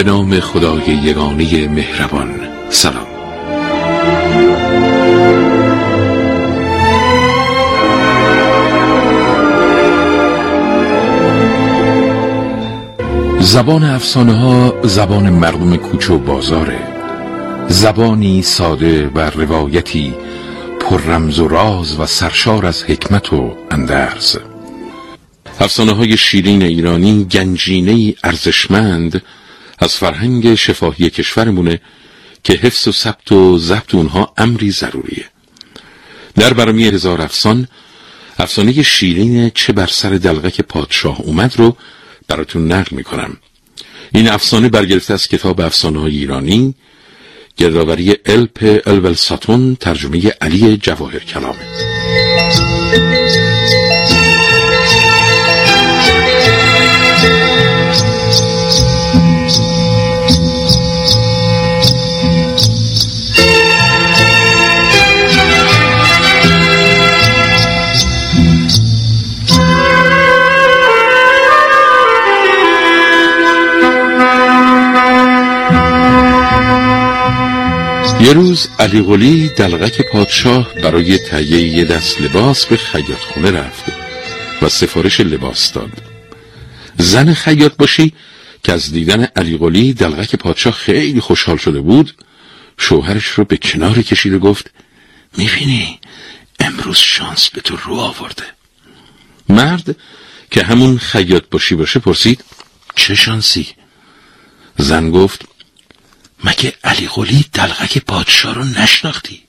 به نام خدای یگانه مهربان. سلام. زبان افسانه ها زبان مردم کوچه و بازاره. زبانی ساده و روایتی پر رمز و راز و سرشار از حکمت و اندرز. افسانه های شیرین ایرانی گنجینه ارزشمند از فرهنگ شفاهی کشورمونه که حفظ و ثبت و ضبط اونها امری ضروریه. در برمی هزار افسان افسانه شیرین چه بر سر دلغک پادشاه اومد رو براتون نقل می‌کنم. این افسانه برگرفته از کتاب افسانه های ایرانی گردآوری الپ الول ساتون ترجمه علی جواهر کلامه. روز علی قلی دلغک پادشاه برای تهیه یه دست لباس به خیاط خونه رفت و سفارش لباس داد. زن خیاط باشی که از دیدن علی قلی دلغک پادشاه خیلی خوشحال شده بود شوهرش رو به کنار کشید و گفت می‌بینی امروز شانس به تو رو آورده. مرد که همون خیاط باشی باشه پرسید چه شانسی؟ زن گفت مگه علی قلی دلغک پادشاه رو نشناختی؟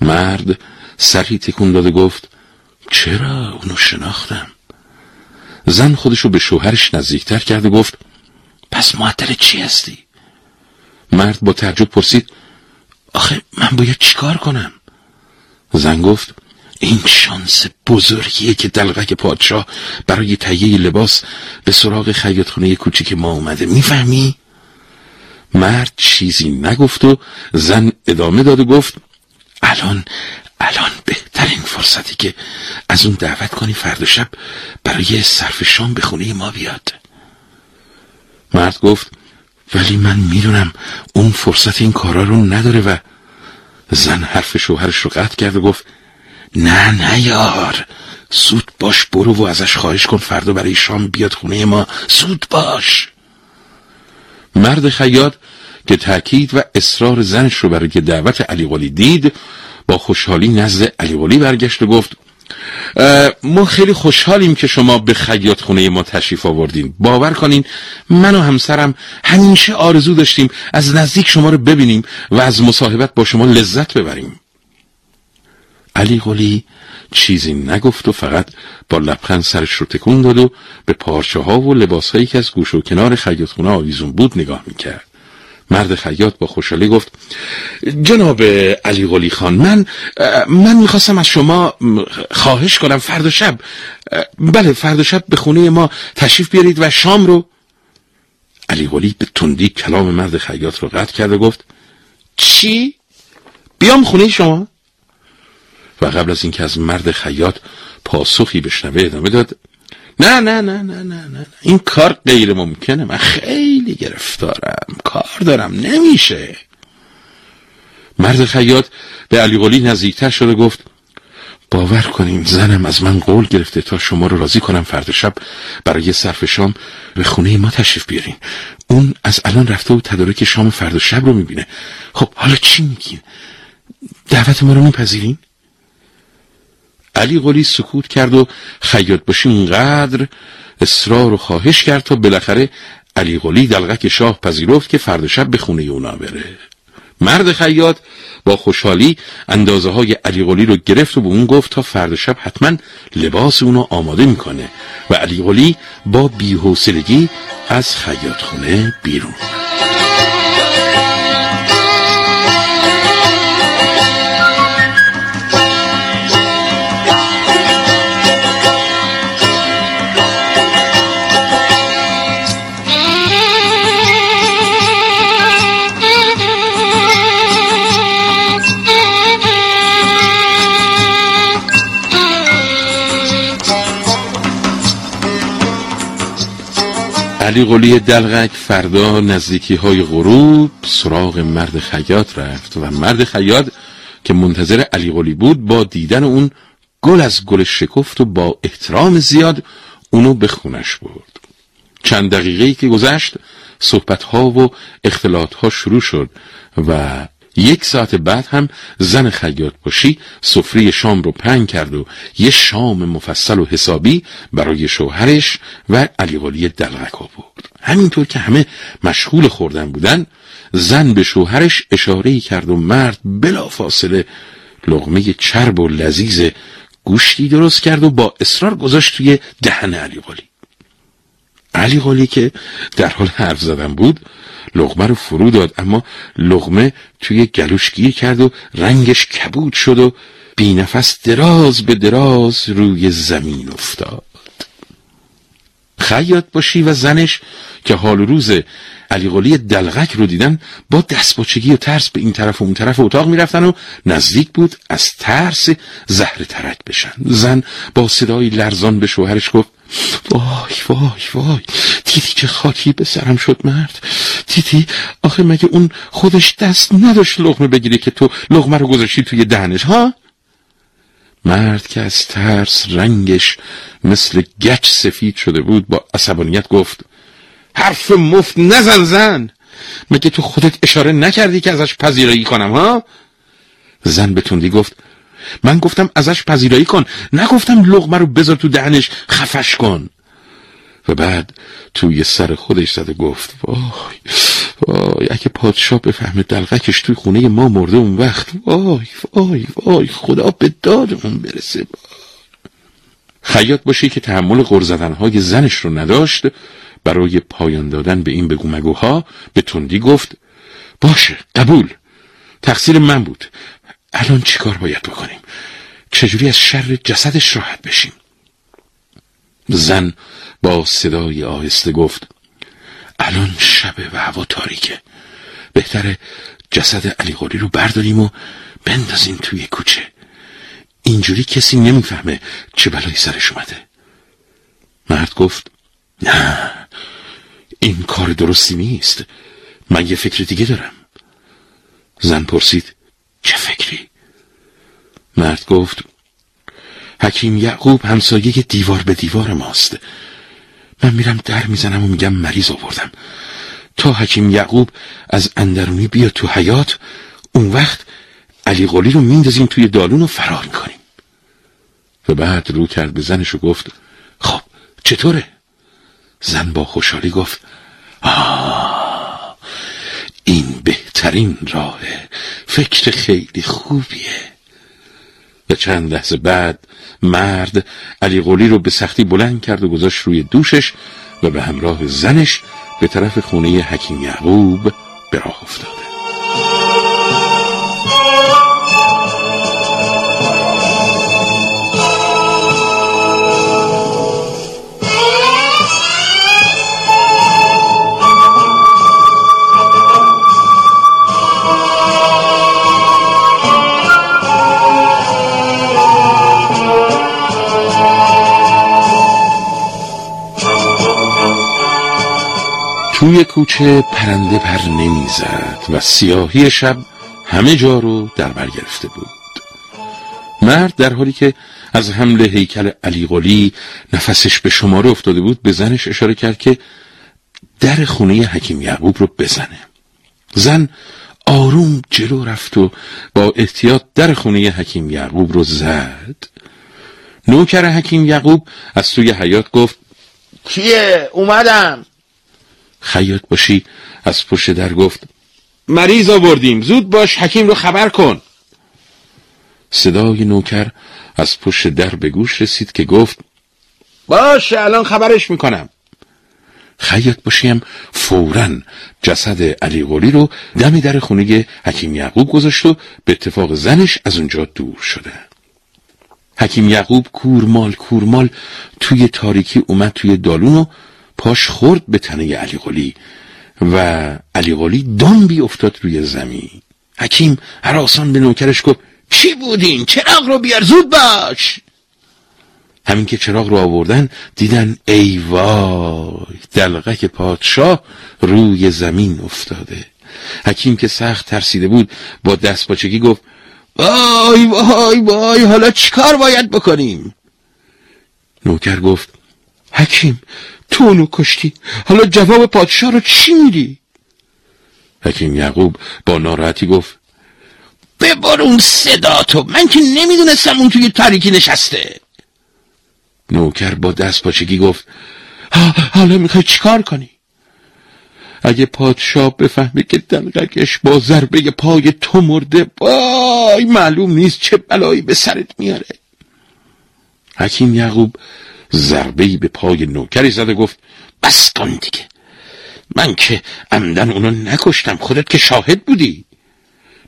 مرد سری تکون داده گفت چرا اونو شناختم؟ زن خودشو به شوهرش نزدیکتر کرد و گفت پس معطل چی هستی؟ مرد با تعجب پرسید آخه من باید چیکار کنم؟ زن گفت این شانس بزرگیه که دلغک پادشاه برای تهیه لباس به سراغ خیاطخونه کوچیک ما اومده می‌فهمی؟ مرد چیزی نگفت و زن ادامه داد و گفت الان الان بهترین فرصتی که از اون دعوت کنی فردا شب برای صرف شام به خونه ما بیاد. مرد گفت ولی من می‌دونم اون فرصت این کارا رو نداره و زن حرف شوهرش رو قطع کرد و گفت نه نه یار زود باش برو و ازش خواهش کن فردا برای شام بیاد خونه ما. زود باش! مرد خیاط که تأکید و اصرار زنش رو برای دعوت علی قلی دید با خوشحالی نزد علی قلی برگشت و گفت ما خیلی خوشحالیم که شما به خیاط خونه ما تشریف آوردین. باور کنین من و همسرم همیشه آرزو داشتیم از نزدیک شما رو ببینیم و از مصاحبت با شما لذت ببریم. علی قلی چیزی نگفت و فقط با لبخند سرش رو تکون داد و به پارچه ها و لباس هایی که از گوش و کنار خیاط خونه آویزون بود نگاه می‌کرد مرد خیاط با خوشحالی گفت جناب علی قلی خان من من می‌خواستم از شما خواهش کنم فردا شب بله فردا شب به خونه ما تشریف بیارید و شام رو علی قلی به تندی کلام مرد خیاط رو قطع کرد و گفت چی؟ بیام خونه شما؟ و قبل از اینکه از مرد خیاط پاسخی بشنوه ادامه داد نه نه نه نه نه نه این کار غیر ممکنه من خیلی گرفتارم کار دارم نمیشه. مرد خیاط به علی قلی نزدیکتر شده گفت باور کنیم زنم از من قول گرفته تا شما رو راضی کنم فرد شب برای صرف شام به خونه ما تشریف بیارین. اون از الان رفته و تدارک شام فرد شب رو می‌بینه. خب حالا چی میگین؟ دعوت ما رو میپذیرین؟ علی قلی سکوت کرد و خیاط باشی اونقدر اصرار و خواهش کرد تا بالاخره علی قلی دلغک شاه پذیرفت که فرد شب به خونه اونا بره. مرد خیاط با خوشحالی اندازه های علی قلی رو گرفت و به اون گفت تا فرد شب حتما لباس اونو آماده می‌کنه و علی قلی با بیحوصلگی از خیاط خونه بیرون. علی قلی دلغک فردا نزدیکی های غروب سراغ مرد خیاط رفت و مرد خیاط که منتظر علی قلی بود با دیدن اون گل از گل شکفت و با احترام زیاد اونو به خونش برد. چند دقیقه که گذشت صحبت ها و اختلاط ها شروع شد و یک ساعت بعد هم زن خیاط باشی سفره شام رو پنگ کرد و یه شام مفصل و حسابی برای شوهرش و علی دلغک آورد. همینطور که همه مشغول خوردن بودن زن به شوهرش اشاره کرد و مرد بلا فاصله لغمه چرب و لذیذ گوشتی درست کرد و با اصرار گذاشت توی دهن علی قلی علی قلی که در حال حرف زدن بود لغمه رو فرو داد اما لغمه توی گلوش گیر کرد و رنگش کبود شد و بی نفس دراز به دراز روی زمین افتاد. خیاط باشی و زنش که حال روز علی دلغک رو دیدن با دستباچگی و ترس به این طرف و اون طرف اتاق می‌رفتن و نزدیک بود از ترس زهر ترک بشن. زن با صدای لرزان به شوهرش گفت وای وای وای دیدی که خاکی به سرم شد مرد. دیدی آخه مگه اون خودش دست نداشت لغمه بگیری که تو لغمه رو گذاشتی توی دهنش ها؟ مرد که از ترس رنگش مثل گچ سفید شده بود با عصبانیت گفت حرف مفت نزن زن! مگه تو خودت اشاره نکردی که ازش پذیرایی کنم ها؟ زن به تندی گفت من گفتم ازش پذیرایی کن نگفتم لغمه رو بذار تو دهنش خفش کن! و بعد توی سر خودش زده گفت وای! وای اگه پادشاه بفهمه دلغکش توی خونه ما مرده اون وقت وای وای وای خدا به دادمون برسه. خیاط باشی که تحمل های زنش رو نداشت برای پایان دادن به این بگو مگوها به تندی گفت باشه قبول تقصیر من بود. الان چیکار باید بکنیم؟ چجوری از شر جسدش راحت بشیم؟ زن با صدای آهسته گفت الان شبه و هوا تاریکه. بهتره جسد علی رو برداریم و بندازیم توی کوچه. اینجوری کسی نمی‌فهمه چه بلایی سرش اومده. مرد گفت نه این کار درستی نیست. من یه فکر دیگه دارم. زن پرسید چه فکری؟ مرد گفت حکیم یعقوب همسایه دیوار به دیوار ماست. من میرم در می‌زنم و میگم مریض آوردم. تا حکیم یعقوب از اندرونی بیا تو حیات اون وقت علی قلی رو میندازیم توی دالون و فرار می‌کنیم. و بعد رو کرد به زنش و گفت خب چطوره؟ زن با خوشحالی گفت آه این بهترین راهه فکر خیلی خوبیه. و چند لحظه بعد مرد علی قلی رو به سختی بلند کرد و گذاشت روی دوشش و به همراه زنش به طرف خونه حکیم یعقوب به راه افتاد توی کوچه پرنده پر نمی‌زد و سیاهی شب همه جا رو در بر گرفته بود. مرد در حالی که از حمل هیکل علی قلی نفسش به شماره افتاده بود به زنش اشاره کرد که در خونه حکیم یعقوب رو بزنه. زن آروم جلو رفت و با احتیاط در خونه حکیم یعقوب رو زد. نوکر حکیم یعقوب از توی حیات گفت کیه؟ اومدم. خیاط باشی از پشت در گفت مریض آوردیم زود باش حکیم رو خبر کن. صدای نوکر از پشت در به گوش رسید که گفت باشه الان خبرش می‌کنم. خیاط باشیم فورا جسد علی قلی رو دم در خونه حکیم یعقوب گذاشت و به اتفاق زنش از اونجا دور شده. حکیم یعقوب کورمال کورمال توی تاریکی اومد توی دالون و پاش خورد به تنه علی قلی و علی قلی دنبی افتاد روی زمین. حکیم هراسان به نوکرش گفت چی بودین؟ چراغ رو بیار زود باش. همین که چراغ رو آوردن دیدن ای وای دلغک پادشاه روی زمین افتاده. حکیم که سخت ترسیده بود با دست باچگی گفت وای وای وای حالا چیکار باید بکنیم؟ نوکر گفت حکیم تو اونو کشتی. حالا جواب پادشاه رو چی میدی؟ حکیم یعقوب با ناراحتی گفت ببرون صدا تو من که نمی‌دونستم اون توی تاریکی نشسته. نوکر با دست پاچگی گفت حالا می‌خوای چیکار کنی؟ اگه پادشاه بفهمه که دلقکش با ضربه پای تو مرده وای معلوم نیست چه بلایی به سرت میاره. حکیم یعقوب ضربه به پای نوکری زد و گفت بس کن دیگه. من که عمدن اونو نکشتم خودت که شاهد بودی.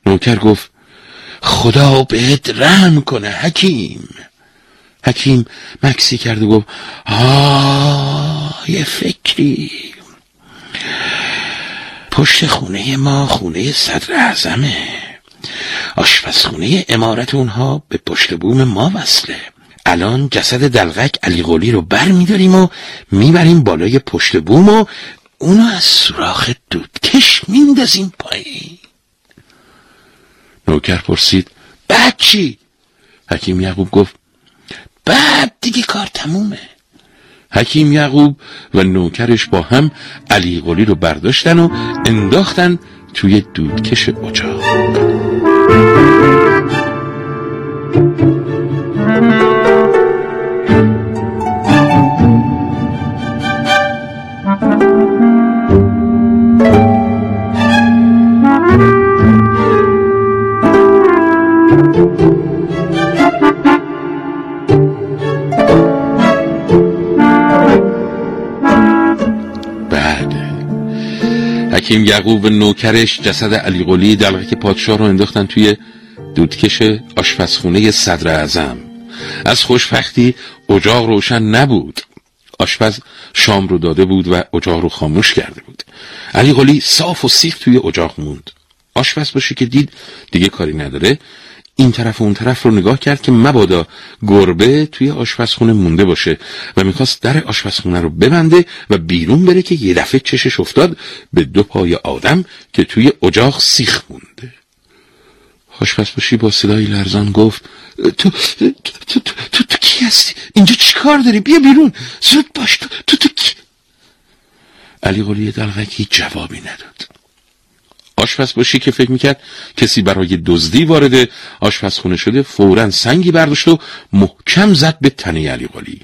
نوکر گفت خدا بهت رحم کنه حکیم. حکیم مکسی کرد و گفت آه یه فکری. پشت خونه ما خونه صدر اعظمه. آشپزخونه امارت اونها به پشت بوم ما وصله. الان جسد دلغک علی قولی رو بر میداریم و می‌بریم بالای پشت بوم و اونو از سوراخ دودکش میندازیم پایین. نوکر پرسید بعد چی؟ حکیم یعقوب گفت بعد دیگه کار تمومه. حکیم یعقوب و نوکرش با هم علی قلی رو برداشتن و انداختن توی دودکش اجاق. حکیم یعقوب و نوکرش جسد علی قلی دلغک پادشاه رو انداختن توی دودکش آشپزخونه صدر اعظم. از خوشبختی اجاق روشن نبود. آشپز شام رو داده بود و اجاق رو خاموش کرده بود. علی قلی صاف و سیخ توی اجاق موند. آشپز باشی که دید دیگه کاری نداره. این طرف و اون طرف رو نگاه کرد که مبادا گربه توی آشپزخونه مونده باشه و می‌خواست در آشپزخونه رو ببنده و بیرون بره که یه دفعه چشش افتاد به دو پای آدم که توی اجاق سیخ مونده آشپز باشی با صدای لرزان گفت تو تو تو, تو, تو, کی هستی؟ اینجا چی کار داری؟ بیا بیرون زود باش تو تو, تو کی؟ علی قلی دلغکی جوابی نداد آشپز باشی که فکر می‌کرد کسی برای دزدی وارد آشپزخونه شده فورا سنگی برداشت و محکم زد به تنه علی قلی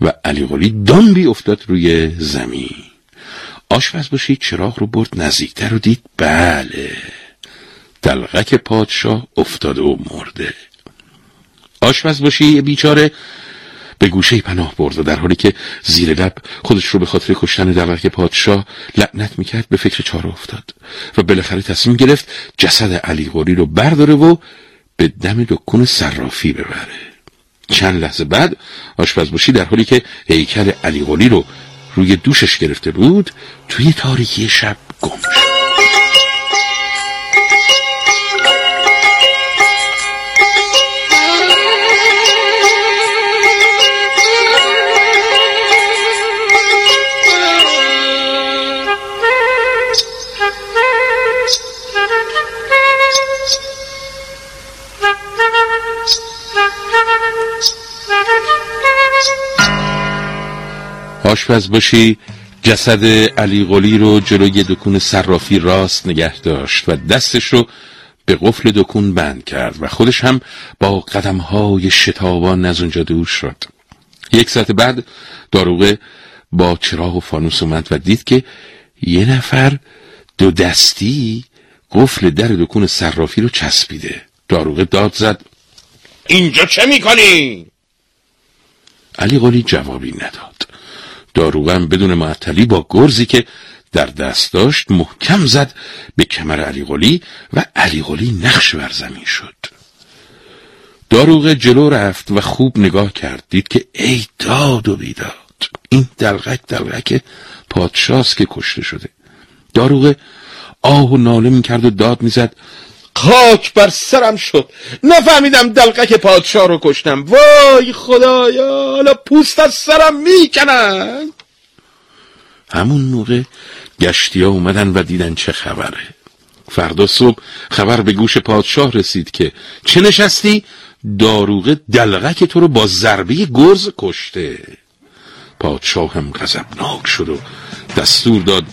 و علی قلی دنبی افتاد روی زمین. آشپز باشی چراغ رو برد نزدیکتر و دید بله دلغک پادشاه افتاده و مرده. آشپز باشی بیچاره به گوشه پناه برد و در حالی که زیر لب خودش رو به خاطر کشتن دلغک پادشاه لعنت می‌کرد به فکر چاره افتاد و بالاخره تصمیم گرفت جسد علی غوری رو برداره و به دم دکون صرافی ببره. چند لحظه بعد آشپزباشی در حالی که هیکل علی غوری رو روی دوشش گرفته بود توی تاریکی شب گم شد. آشپز باشی جسد علی قلی رو جلوی دکون صرافی راست نگه داشت و دستش رو به قفل دکون بند کرد و خودش هم با قدمهای شتابان از اونجا دور شد. یک ساعت بعد داروغه با چراغ و فانوس اومد و دید که یه نفر دو دستی قفل در دکون صرافی رو چسبیده. داروغه داد زد. اینجا چه می‌کنی؟ علی قلی جوابی نداد. داروغم بدون معطلی با گرزی که در دست داشت محکم زد به کمر علی قلی و علی قلی نقش بر زمین شد. داروغه جلو رفت و خوب نگاه کرد دید که ای داد و بیداد این دلغک دلغک پادشاست که کشته شده. داروغه آه و ناله می کرد و داد می‌زد. خاک بر سرم شد. نفهمیدم دلقک پادشاه رو کشتم. وای خدایا حالا پوست از سرم می‌کنن. همون موقع گشتی ها اومدن و دیدن چه خبره. فردا صبح خبر به گوش پادشاه رسید که چه نشستی؟ داروغه دلغک تو رو با ضربه گرز کشته. پادشاه هم غضبناک شد و دستور داد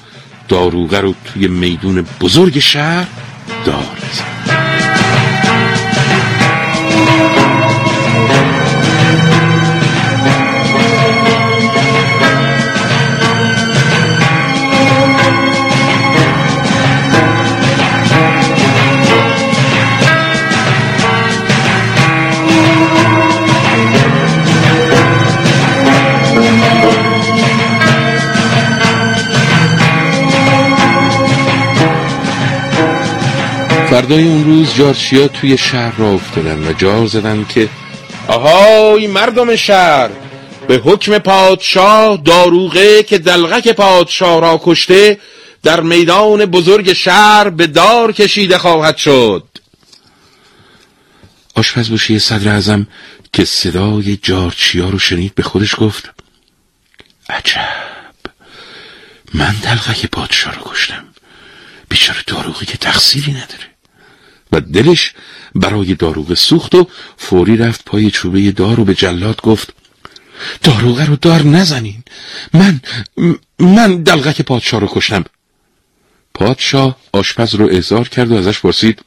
داروغه رو توی میدون بزرگ شهر دار فردای اون روز جارچیا توی شهر را افتادن و جار زدن که آهای مردم شهر به حکم پادشاه داروغه که دلغک پادشاه را کشته در میدان بزرگ شهر به دار کشیده خواهد شد. آشپز باشی صدر ازم که صدای جارچیا رو شنید به خودش گفت عجب من دلغک پادشاه رو کشتم. بیچاره داروغی که تقصیری نداره. و دلش برای داروغه سوخت و فوری رفت پای چوبه دار و به جلاد گفت داروغه رو دار نزنین. من من دلغک پادشاه رو کشتم. پادشاه آشپز رو احضار کرد و ازش پرسید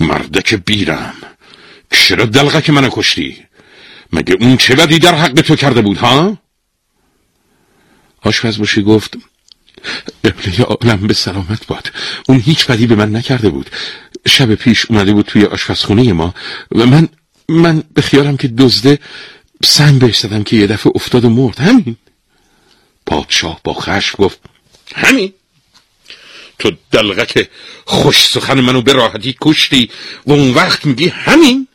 مردک بیرم چرا دلغک منو کشتی؟ مگه اون چه بدی در حق تو کرده بود ها؟ آشپز باشی گفت قبله عالم به سلامت باد اون هیچ بدی به من نکرده بود. شب پیش اومده بود توی آشپزخونه ما و من من به خیالم که دزده سنگ بهش زدم که یه دفعه افتاد و مرد. همین. پادشاه با خشم گفت همین. تو دلغک خوش سخن منو به راحتی کشتی و اون وقت میگی همین.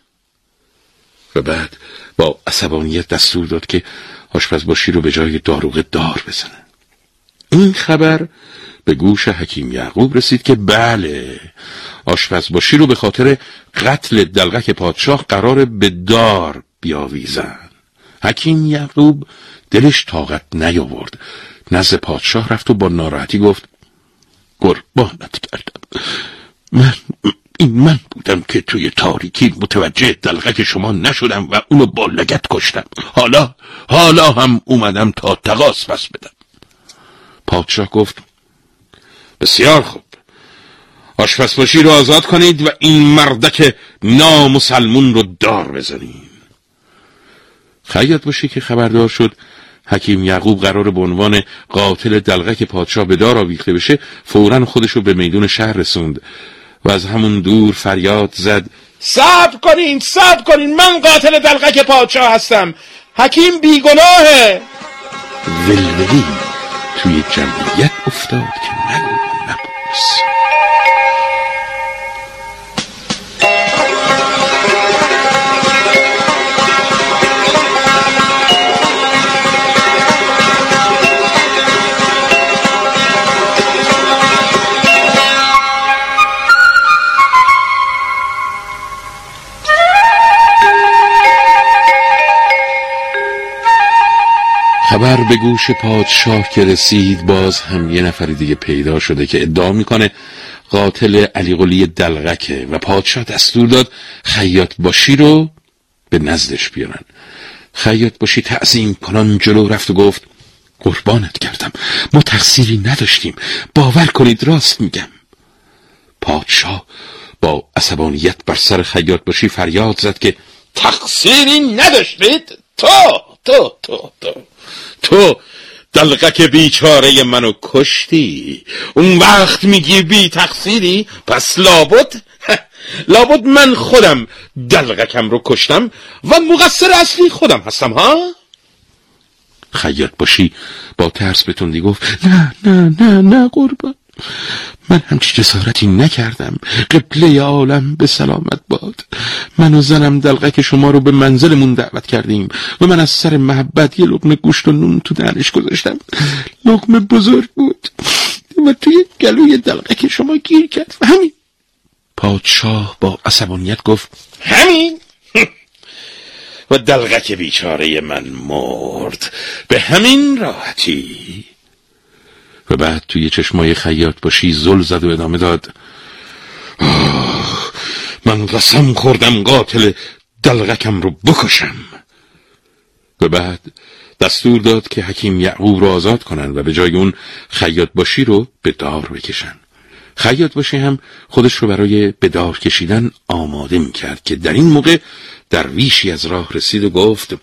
و بعد با عصبانیت دستور داد که آشپز باشی رو به جای داروغه دار بزنه. این خبر به گوش حکیم یعقوب رسید که بله آشپزباشی رو به خاطر قتل دلغک پادشاه قرار به دار بیاویزن. حکیم یعقوب دلش طاقت نیاورد. نزد پادشاه رفت و با ناراحتی گفت قربانت کردم من این من بودم که توی تاریکی متوجه دلغک شما نشدم و اونو با لگت کشتم. حالا حالا هم اومدم تا تقاس پس بدم. پادشاه گفت بسیار خوب. آشپزباشی رو آزاد کنید و این مردک نامسلمون رو دار بزنید خیاط باشی که خبردار شد حکیم یعقوب قرار به عنوان قاتل دلغک پادشاه به دار آویخته بشه فورا خودش رو به میدون شهر رسوند و از همون دور فریاد زد صبر کنین صبر کنین من قاتل دلغک پادشاه هستم حکیم بیگناهه. ولولی توی جمعیت افتاد که نگو Books. خبر به گوش پادشاه که رسید باز هم یه نفر دیگه پیدا شده که ادعا می‌کنه قاتل علی قلی دلغکه و پادشاه دستور داد خیاط باشی رو به نزدش بیارن. خیاط باشی تعظیم کنان جلو رفت و گفت قربانت کردم ما تقصیری نداشتیم باور کنید راست میگم. پادشاه با عصبانیت بر سر خیاط باشی فریاد زد که تقصیری نداشتید تو! تو تو تو. تو دلقک بیچاره منو کشتی. اون وقت میگی بی تقصیری پس لابد لابد من خودم دلقکم رو کشتم و مقصر اصلی خودم هستم ها؟ خیاط باشی با ترس به گفت نه نه نه نه قربان. من همچی جسارتی نکردم. قبله عالم به سلامت باد. من و زنم دلقک شما رو به منزلمون دعوت کردیم و من از سر محبت یه لقمه گوشت و نون تو دهنش گذاشتم. لقمه بزرگ بود. و توی گلوی دلقک شما گیر کرد. همین. پادشاه با عصبانیت گفت همین. و دلغک بیچاره من مرد. به همین راحتی. و بعد توی چشمای خیاط باشی زل زد و ادامه داد. من قسم خوردم قاتل دلغکم رو بکشم. و بعد دستور داد که حکیم یعقوب رو آزاد کنن و به جای اون خیاط باشی رو به دار بکشن. خیاط باشی هم خودش رو برای به دار کشیدن آماده می کرد که در این موقع درویشی از راه رسید و گفت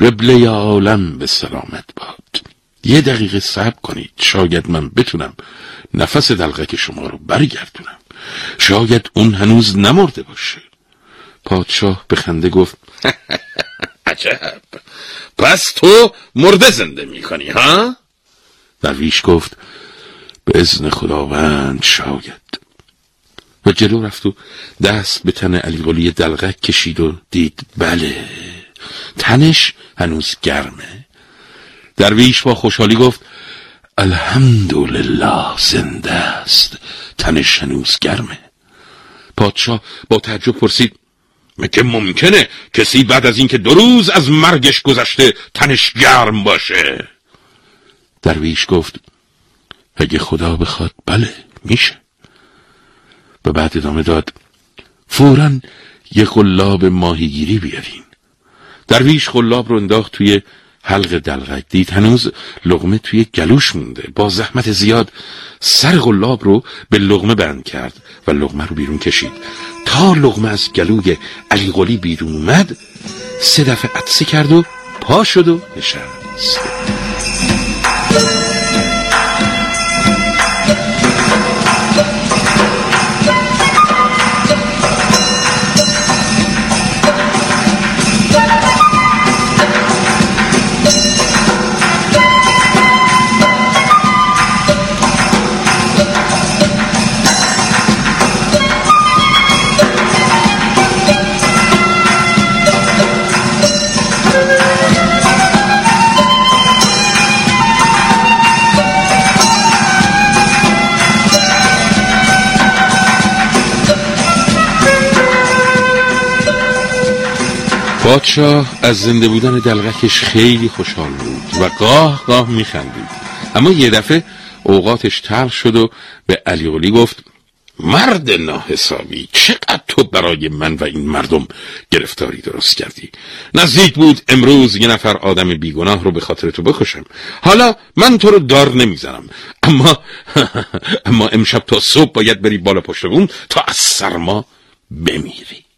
ربله عالم به سلامت باد. یه دقیقه صبر کنید. شاید من بتونم نفس دلغک شما رو برگردونم. شاید اون هنوز نمرده باشه. پادشاه به خنده گفت عجب. پس تو مرده زنده می‌کنی ها؟ درویش گفت به ازن خداوند شاید. و جلو رفت و دست به تن علی دلغک کشید و دید بله تنش هنوز گرمه. درویش با خوشحالی گفت الحمدلله زنده است. تنش هنوز گرمه. پادشاه با تعجب پرسید مگه ممکنه کسی بعد از اینکه دو روز از مرگش گذشته تنش گرم باشه؟ درویش گفت اگه خدا بخواد بله میشه. و بعد ادامه داد فورا یه خلاب ماهیگیری بیارین. درویش خلاب رو انداخت توی حلق دلغک دید هنوز لغمه توی گلوش مونده. با زحمت زیاد سر غلاب رو به لغمه بند کرد و لغمه رو بیرون کشید. تا لغمه از گلوی علی قلی بیرون اومد سه دفعه عطسه کرد و پا شد و نشست. پادشاه از زنده بودن دلغکش خیلی خوشحال بود و گاه گاه میخندید. اما یه دفعه اوقاتش تلخ شد و به علی گفت مرد ناحسابی چقدر تو برای من و این مردم گرفتاری درست کردی؟ نزدیک بود امروز یه نفر آدم بیگناه رو به خاطر تو بکشم. حالا من تو رو دار نمی‌زنم. اما اما امشب تا صبح باید بری بالا پشت بوم تا از سرما بمیری.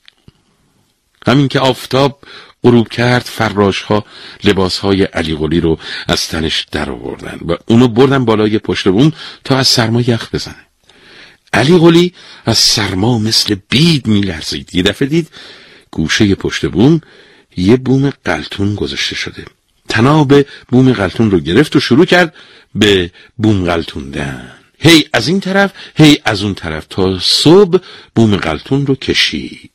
همین که آفتاب غروب کرد فراش ها لباس علی رو از تنش در آوردن و اونو بردن بالای پشت بوم تا از سرما یخ بزنه. علی قلی از سرما مثل بید میلرزید. یه دفعه دید گوشه پشت بوم یه بوم قلتون گذاشته شده. تناب بوم قلتون رو گرفت و شروع کرد به بوم قلتوندن هی از این طرف هی از اون طرف تا صبح بوم قلتون رو کشید.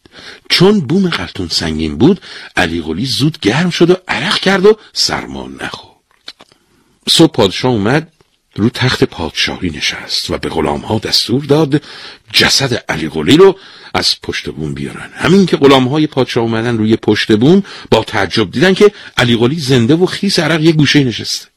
چون بوم قلتون سنگین بود علی قلی زود گرم شد و عرق کرد و سرما نخورد. صبح پادشاه اومد رو تخت پادشاهی نشست و به غلام ها دستور داد جسد علی قلی رو از پشت بوم بیارن. همین که غلام های پادشاه اومدن روی پشت بوم با تعجب دیدن که علی قلی زنده و خیس عرق یه گوشه نشسته.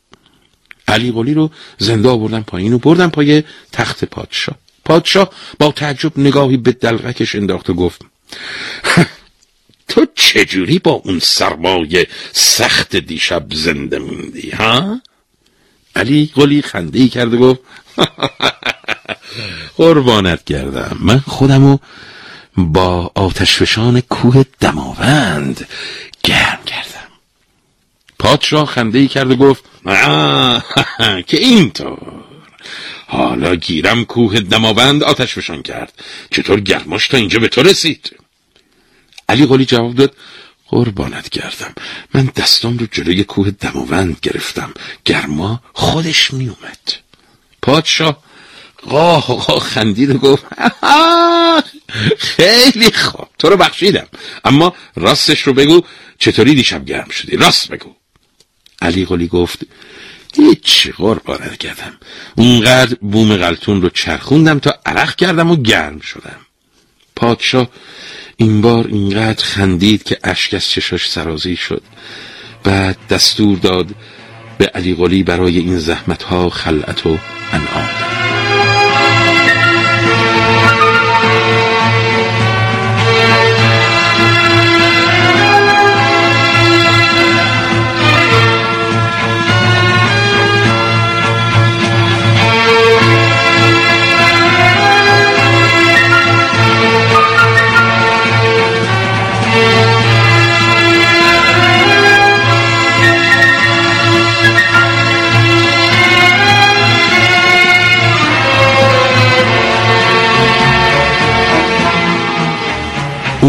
علی قلی رو زنده آوردن پایین و بردن پای تخت پادشاه. پادشاه با تعجب نگاهی به دلغکش انداخت و گفت تو چجوری با اون سرمایه سخت دیشب زنده موندی ها؟ علی قلی خنده کرد و گفت قربانت کردم من خودمو با آتشفشان کوه دماوند گرم کردم. پادشاه خنده کرد و گفت که اینطور؟ حالا گیرم کوه دماوند آتش فشان کرد. چطور گرماش تا اینجا به تو رسید؟ علی قلی جواب داد قربانت کردم من دستم رو جلوی کوه دماوند گرفتم. گرما خودش می اومد پادشاه قاه قاه خندید و گفت خیلی خوب تو رو بخشیدم. اما راستش رو بگو چطوری دیشب گرم شدی؟ راست بگو. علی قلی گفت هیچ قربانت کردم اونقدر بوم غلطون رو چرخوندم تا عرق کردم و گرم شدم. پادشاه این بار اینقدر خندید که اشک از چشاش سرازی شد. بعد دستور داد به علی قلی برای این زحمت ها خلعت و انعام.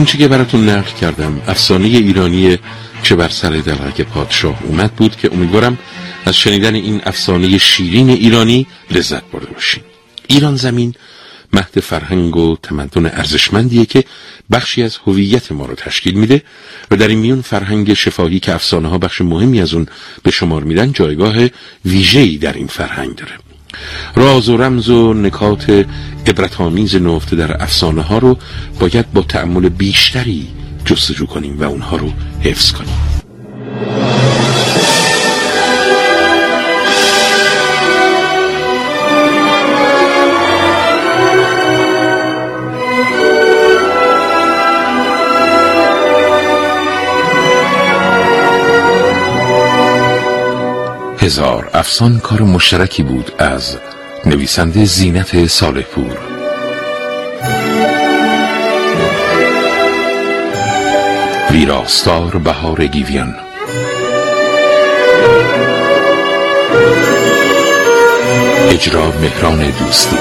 چی که براتون نقل کردم افسانه ایرانی چه بر سر دلغک پادشاه اومد بود که امیدوارم از شنیدن این افسانه شیرین ایرانی لذت برده باشین. ایران زمین مهد فرهنگ و تمدن ارزشمندیه که بخشی از هویت ما رو تشکیل میده و در این میون فرهنگ شفاهی که افسانه ها بخش مهمی از اون به شمار میدن جایگاه ویژه‌ای در این فرهنگ داره. راز و رمز و نکات عبرتآمیز نفته در افسانه ها رو باید با تعمل بیشتری جستجو کنیم و اونها رو حفظ کنیم. هزار افسان کار مشترکی بود از نویسنده زینت صالح پور ویراستار بهار گیویان. اجرا مهران دوستی.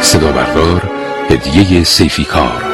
صدا بردار هدیه سیفیکار